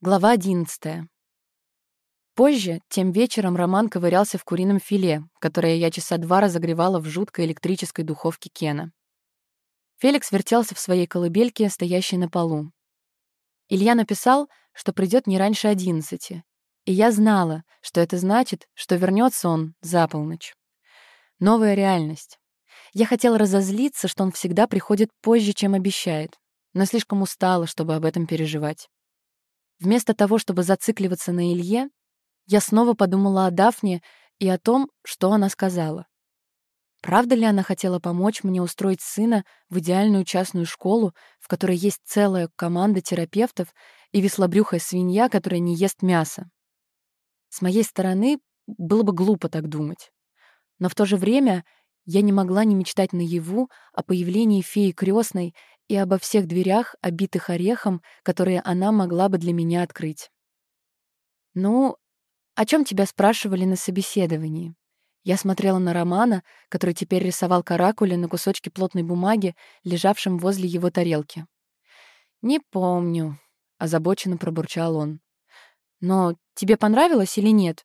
Глава 11. Позже, тем вечером, Роман ковырялся в курином филе, которое я часа два разогревала в жуткой электрической духовке Кена. Феликс вертелся в своей колыбельке, стоящей на полу. Илья написал, что придет не раньше одиннадцати, и я знала, что это значит, что вернется он за полночь. Новая реальность. Я хотела разозлиться, что он всегда приходит позже, чем обещает, но слишком устала, чтобы об этом переживать. Вместо того, чтобы зацикливаться на Илье, я снова подумала о Дафне и о том, что она сказала. Правда ли она хотела помочь мне устроить сына в идеальную частную школу, в которой есть целая команда терапевтов и веслобрюхая свинья, которая не ест мясо? С моей стороны, было бы глупо так думать. Но в то же время я не могла не мечтать наяву о появлении феи крестной и обо всех дверях, обитых орехом, которые она могла бы для меня открыть. «Ну, о чем тебя спрашивали на собеседовании?» Я смотрела на Романа, который теперь рисовал каракули на кусочке плотной бумаги, лежавшем возле его тарелки. «Не помню», — озабоченно пробурчал он. «Но тебе понравилось или нет?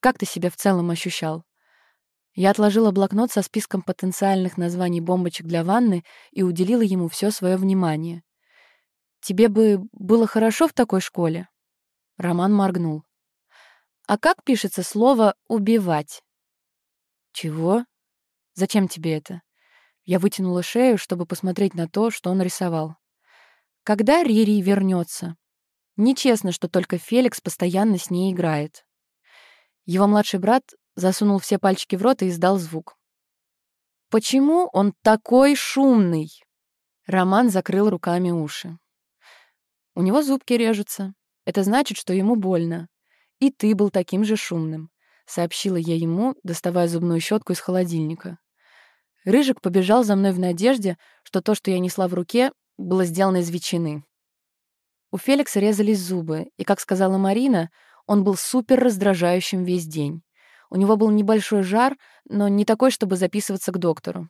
Как ты себя в целом ощущал?» Я отложила блокнот со списком потенциальных названий бомбочек для ванны и уделила ему все свое внимание. «Тебе бы было хорошо в такой школе?» Роман моргнул. «А как пишется слово «убивать»?» «Чего? Зачем тебе это?» Я вытянула шею, чтобы посмотреть на то, что он рисовал. «Когда Рири вернется?» Нечестно, что только Феликс постоянно с ней играет. Его младший брат засунул все пальчики в рот и издал звук. «Почему он такой шумный?» Роман закрыл руками уши. «У него зубки режутся. Это значит, что ему больно. И ты был таким же шумным», — сообщила я ему, доставая зубную щетку из холодильника. Рыжик побежал за мной в надежде, что то, что я несла в руке, было сделано из ветчины. У Феликса резались зубы, и, как сказала Марина, он был супер раздражающим весь день. У него был небольшой жар, но не такой, чтобы записываться к доктору.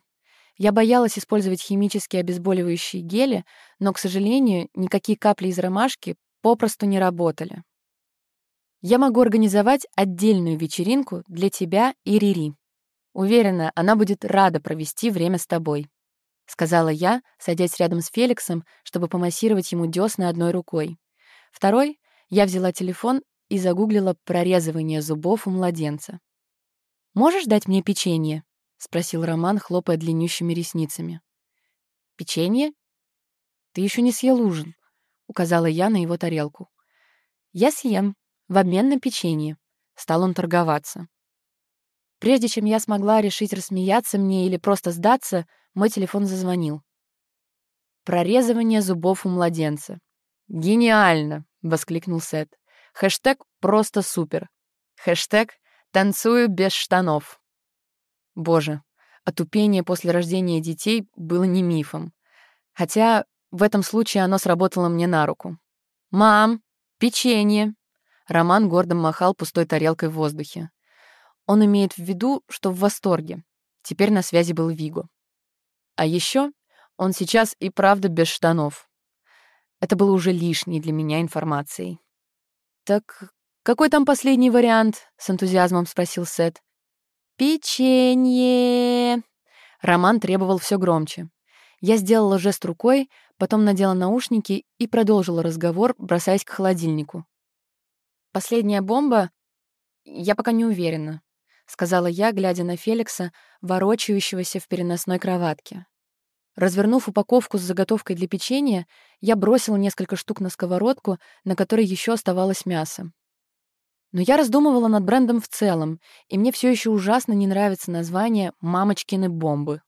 Я боялась использовать химические обезболивающие гели, но, к сожалению, никакие капли из ромашки попросту не работали. Я могу организовать отдельную вечеринку для тебя и Рири. Уверена, она будет рада провести время с тобой», — сказала я, садясь рядом с Феликсом, чтобы помассировать ему дёсна одной рукой. Второй я взяла телефон и загуглила прорезывание зубов у младенца. «Можешь дать мне печенье?» — спросил Роман, хлопая длиннющими ресницами. «Печенье? Ты еще не съел ужин», — указала я на его тарелку. «Я съем, в обмен на печенье», — стал он торговаться. Прежде чем я смогла решить рассмеяться мне или просто сдаться, мой телефон зазвонил. Прорезывание зубов у младенца. «Гениально!» — воскликнул Сет. Хэштег «Просто супер». Хэштег Танцую без штанов. Боже, отупение после рождения детей было не мифом. Хотя в этом случае оно сработало мне на руку. «Мам, печенье!» Роман гордо махал пустой тарелкой в воздухе. Он имеет в виду, что в восторге. Теперь на связи был Виго. А еще он сейчас и правда без штанов. Это было уже лишней для меня информацией. «Так «Какой там последний вариант?» — с энтузиазмом спросил Сет. «Печенье!» Роман требовал все громче. Я сделала жест рукой, потом надела наушники и продолжила разговор, бросаясь к холодильнику. «Последняя бомба? Я пока не уверена», — сказала я, глядя на Феликса, ворочающегося в переносной кроватке. Развернув упаковку с заготовкой для печенья, я бросила несколько штук на сковородку, на которой еще оставалось мясо. Но я раздумывала над брендом в целом, и мне все еще ужасно не нравится название «мамочкины бомбы».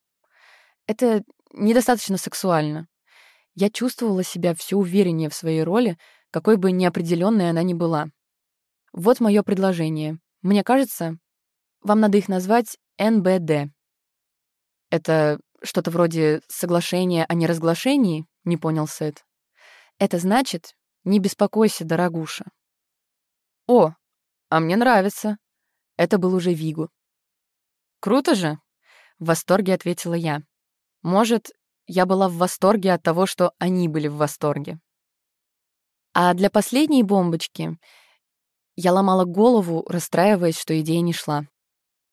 Это недостаточно сексуально. Я чувствовала себя все увереннее в своей роли, какой бы неопределенной она ни была. Вот мое предложение. Мне кажется, вам надо их назвать НБД. Это что-то вроде соглашения о неразглашении? Не понял Сет. Это значит, не беспокойся, дорогуша. О, «А мне нравится». Это был уже Вигу. «Круто же!» — в восторге ответила я. «Может, я была в восторге от того, что они были в восторге». А для последней бомбочки я ломала голову, расстраиваясь, что идея не шла.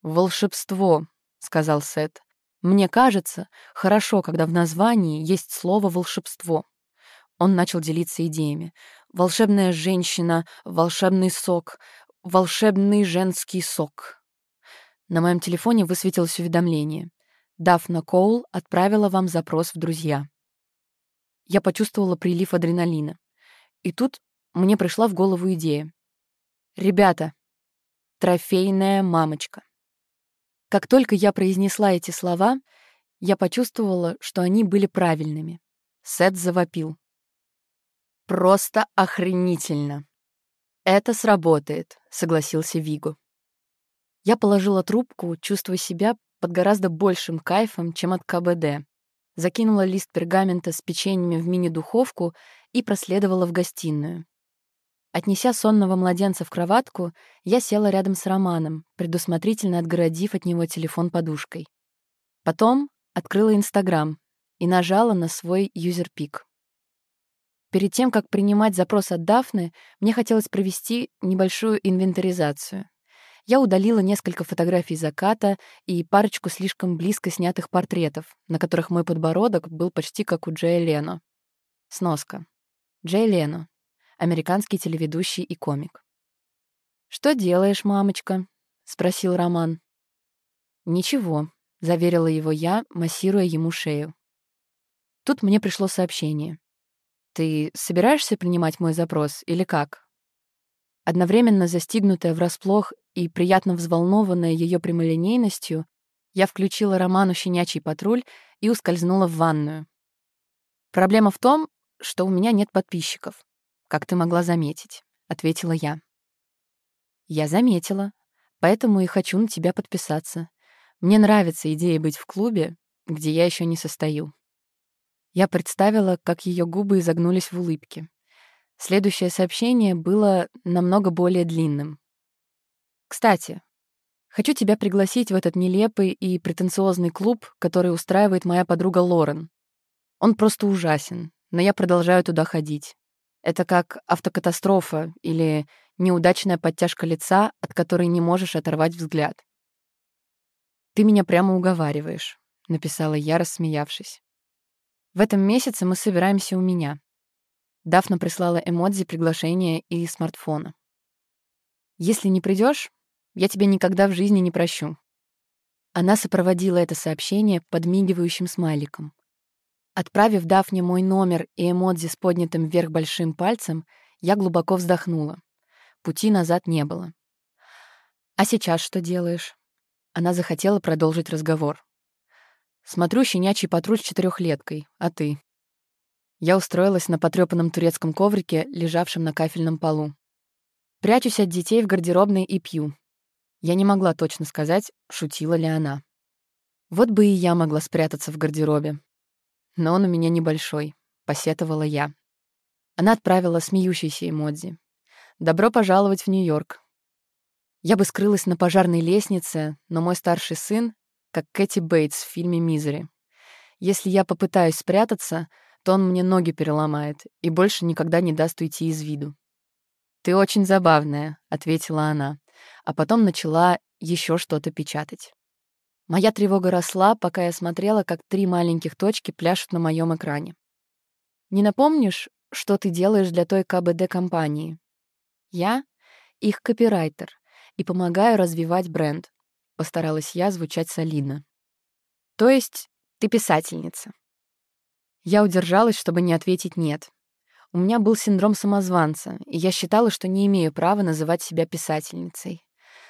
«Волшебство», — сказал Сет. «Мне кажется, хорошо, когда в названии есть слово «волшебство». Он начал делиться идеями. «Волшебная женщина», «волшебный сок», «волшебный женский сок». На моем телефоне высветилось уведомление. Дафна Коул отправила вам запрос в друзья. Я почувствовала прилив адреналина. И тут мне пришла в голову идея. «Ребята, трофейная мамочка». Как только я произнесла эти слова, я почувствовала, что они были правильными. Сет завопил. «Просто охренительно!» «Это сработает», — согласился Виго. Я положила трубку, чувствуя себя под гораздо большим кайфом, чем от КБД. Закинула лист пергамента с печеньями в мини-духовку и проследовала в гостиную. Отнеся сонного младенца в кроватку, я села рядом с Романом, предусмотрительно отгородив от него телефон подушкой. Потом открыла Инстаграм и нажала на свой юзерпик. Перед тем, как принимать запрос от Дафны, мне хотелось провести небольшую инвентаризацию. Я удалила несколько фотографий заката и парочку слишком близко снятых портретов, на которых мой подбородок был почти как у Джея Лено. Сноска. Джей Лено американский телеведущий и комик. «Что делаешь, мамочка?» — спросил Роман. «Ничего», — заверила его я, массируя ему шею. Тут мне пришло сообщение. «Ты собираешься принимать мой запрос или как?» Одновременно застигнутая врасплох и приятно взволнованная ее прямолинейностью, я включила роману «Щенячий патруль» и ускользнула в ванную. Проблема в том, что у меня нет подписчиков как ты могла заметить», — ответила я. «Я заметила, поэтому и хочу на тебя подписаться. Мне нравится идея быть в клубе, где я еще не состою». Я представила, как ее губы изогнулись в улыбке. Следующее сообщение было намного более длинным. «Кстати, хочу тебя пригласить в этот нелепый и претенциозный клуб, который устраивает моя подруга Лорен. Он просто ужасен, но я продолжаю туда ходить. Это как автокатастрофа или неудачная подтяжка лица, от которой не можешь оторвать взгляд. «Ты меня прямо уговариваешь», — написала я, рассмеявшись. «В этом месяце мы собираемся у меня». Дафна прислала эмодзи приглашения и смартфона. «Если не придешь, я тебя никогда в жизни не прощу». Она сопроводила это сообщение подмигивающим смайликом. Отправив Дафне мой номер и эмодзи с поднятым вверх большим пальцем, я глубоко вздохнула. Пути назад не было. «А сейчас что делаешь?» Она захотела продолжить разговор. «Смотрю щенячий патруль с четырехлеткой, а ты?» Я устроилась на потрёпанном турецком коврике, лежавшем на кафельном полу. Прячусь от детей в гардеробной и пью. Я не могла точно сказать, шутила ли она. Вот бы и я могла спрятаться в гардеробе но он у меня небольшой», — посетовала я. Она отправила смеющийся эмодзи. «Добро пожаловать в Нью-Йорк». Я бы скрылась на пожарной лестнице, но мой старший сын, как Кэти Бейтс в фильме «Мизери». Если я попытаюсь спрятаться, то он мне ноги переломает и больше никогда не даст уйти из виду. «Ты очень забавная», — ответила она, а потом начала еще что-то печатать. Моя тревога росла, пока я смотрела, как три маленьких точки пляшут на моем экране. «Не напомнишь, что ты делаешь для той КБД-компании?» «Я — их копирайтер и помогаю развивать бренд», — постаралась я звучать солидно. «То есть ты писательница?» Я удержалась, чтобы не ответить «нет». У меня был синдром самозванца, и я считала, что не имею права называть себя писательницей.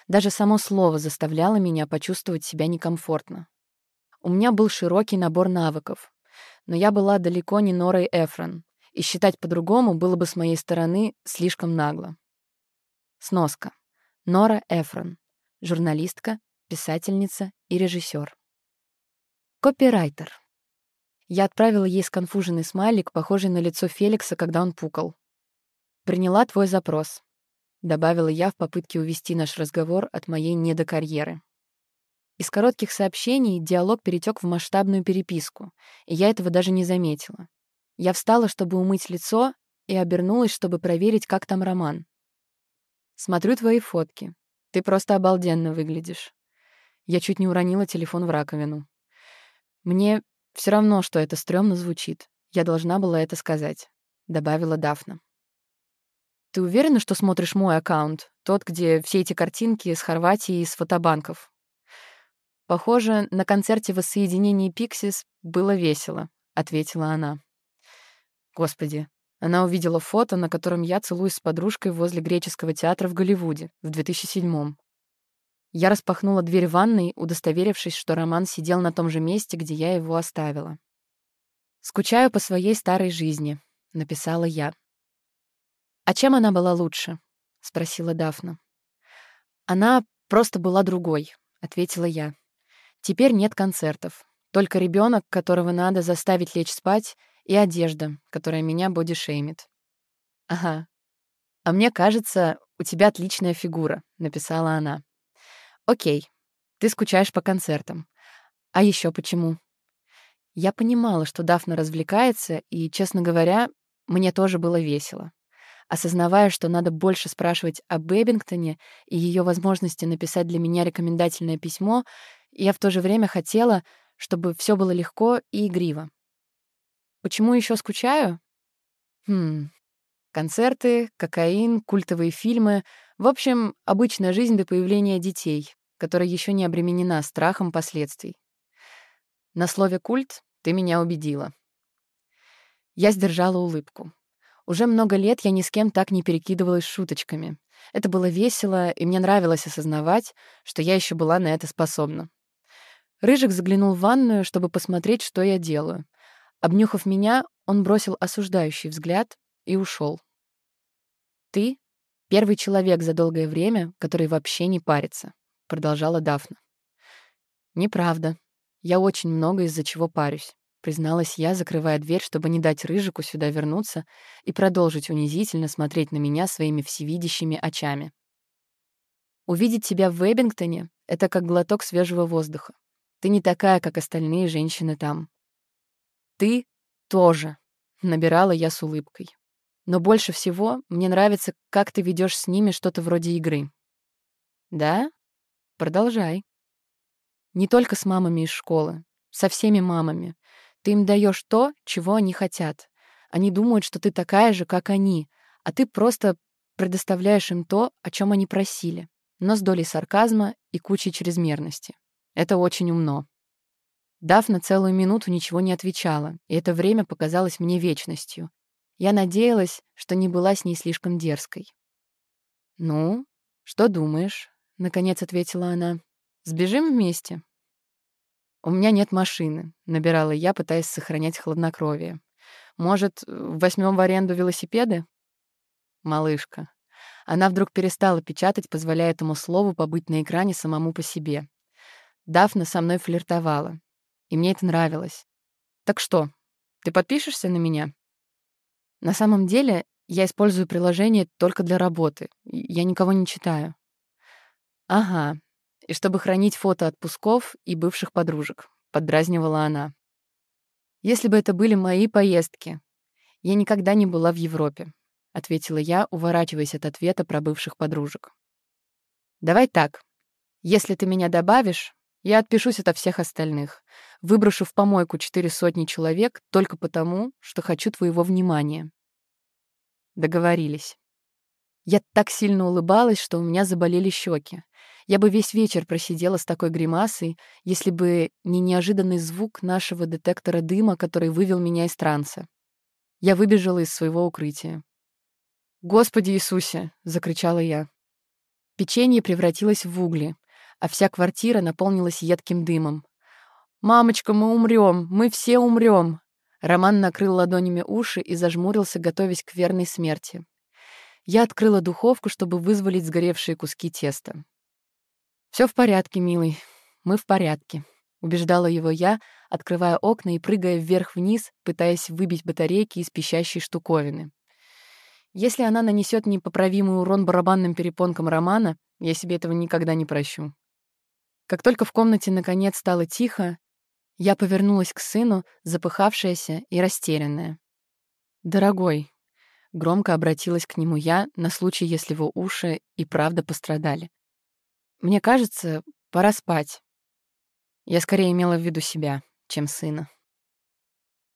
Даже само слово заставляло меня почувствовать себя некомфортно. У меня был широкий набор навыков, но я была далеко не Норой Эфрон, и считать по-другому было бы с моей стороны слишком нагло. Сноска. Нора Эфрон. Журналистка, писательница и режиссер. Копирайтер. Я отправила ей сконфуженный смайлик, похожий на лицо Феликса, когда он пукал. Приняла твой запрос. — добавила я в попытке увести наш разговор от моей недокарьеры. Из коротких сообщений диалог перетек в масштабную переписку, и я этого даже не заметила. Я встала, чтобы умыть лицо, и обернулась, чтобы проверить, как там Роман. «Смотрю твои фотки. Ты просто обалденно выглядишь». Я чуть не уронила телефон в раковину. «Мне все равно, что это стрёмно звучит. Я должна была это сказать», — добавила Дафна. «Ты уверена, что смотришь мой аккаунт? Тот, где все эти картинки с Хорватии и с фотобанков?» «Похоже, на концерте воссоединения Пиксис было весело», — ответила она. Господи, она увидела фото, на котором я целуюсь с подружкой возле греческого театра в Голливуде в 2007-м. Я распахнула дверь ванной, удостоверившись, что Роман сидел на том же месте, где я его оставила. «Скучаю по своей старой жизни», — написала я. «А чем она была лучше?» — спросила Дафна. «Она просто была другой», — ответила я. «Теперь нет концертов. Только ребенок, которого надо заставить лечь спать, и одежда, которая меня бодишеймит». «Ага. А мне кажется, у тебя отличная фигура», — написала она. «Окей, ты скучаешь по концертам. А еще почему?» Я понимала, что Дафна развлекается, и, честно говоря, мне тоже было весело. Осознавая, что надо больше спрашивать о Бэббингтоне и ее возможности написать для меня рекомендательное письмо, я в то же время хотела, чтобы все было легко и игриво. Почему еще скучаю? Хм, концерты, кокаин, культовые фильмы. В общем, обычная жизнь до появления детей, которая еще не обременена страхом последствий. На слове «культ» ты меня убедила. Я сдержала улыбку. Уже много лет я ни с кем так не перекидывалась шуточками. Это было весело, и мне нравилось осознавать, что я еще была на это способна. Рыжик заглянул в ванную, чтобы посмотреть, что я делаю. Обнюхав меня, он бросил осуждающий взгляд и ушел. «Ты — первый человек за долгое время, который вообще не парится», — продолжала Дафна. «Неправда. Я очень много из-за чего парюсь призналась я, закрывая дверь, чтобы не дать Рыжику сюда вернуться и продолжить унизительно смотреть на меня своими всевидящими очами. Увидеть тебя в Эббингтоне — это как глоток свежего воздуха. Ты не такая, как остальные женщины там. Ты тоже, — набирала я с улыбкой. Но больше всего мне нравится, как ты ведешь с ними что-то вроде игры. Да? Продолжай. Не только с мамами из школы, со всеми мамами. Ты им даешь то, чего они хотят. Они думают, что ты такая же, как они, а ты просто предоставляешь им то, о чем они просили, но с долей сарказма и кучей чрезмерности. Это очень умно. Дафна целую минуту ничего не отвечала, и это время показалось мне вечностью. Я надеялась, что не была с ней слишком дерзкой. «Ну, что думаешь?» — наконец ответила она. «Сбежим вместе?» «У меня нет машины», — набирала я, пытаясь сохранять хладнокровие. «Может, возьмем в аренду велосипеды?» «Малышка». Она вдруг перестала печатать, позволяя этому слову побыть на экране самому по себе. Дафна со мной флиртовала. И мне это нравилось. «Так что, ты подпишешься на меня?» На самом деле, я использую приложение только для работы. Я никого не читаю. Ага, и чтобы хранить фото отпусков и бывших подружек», — поддразнивала она. «Если бы это были мои поездки. Я никогда не была в Европе», — ответила я, уворачиваясь от ответа про бывших подружек. «Давай так. Если ты меня добавишь, я отпишусь от всех остальных, выброшу в помойку четыре сотни человек только потому, что хочу твоего внимания». Договорились. Я так сильно улыбалась, что у меня заболели щеки. Я бы весь вечер просидела с такой гримасой, если бы не неожиданный звук нашего детектора дыма, который вывел меня из транса. Я выбежала из своего укрытия. «Господи Иисусе!» — закричала я. Печенье превратилось в угли, а вся квартира наполнилась едким дымом. «Мамочка, мы умрем! Мы все умрем!» Роман накрыл ладонями уши и зажмурился, готовясь к верной смерти. Я открыла духовку, чтобы вызволить сгоревшие куски теста. Все в порядке, милый. Мы в порядке», — убеждала его я, открывая окна и прыгая вверх-вниз, пытаясь выбить батарейки из пищащей штуковины. Если она нанесет непоправимый урон барабанным перепонкам Романа, я себе этого никогда не прощу. Как только в комнате наконец стало тихо, я повернулась к сыну, запыхавшаяся и растерянная. «Дорогой, Громко обратилась к нему я на случай, если его уши и правда пострадали. «Мне кажется, пора спать». Я скорее имела в виду себя, чем сына.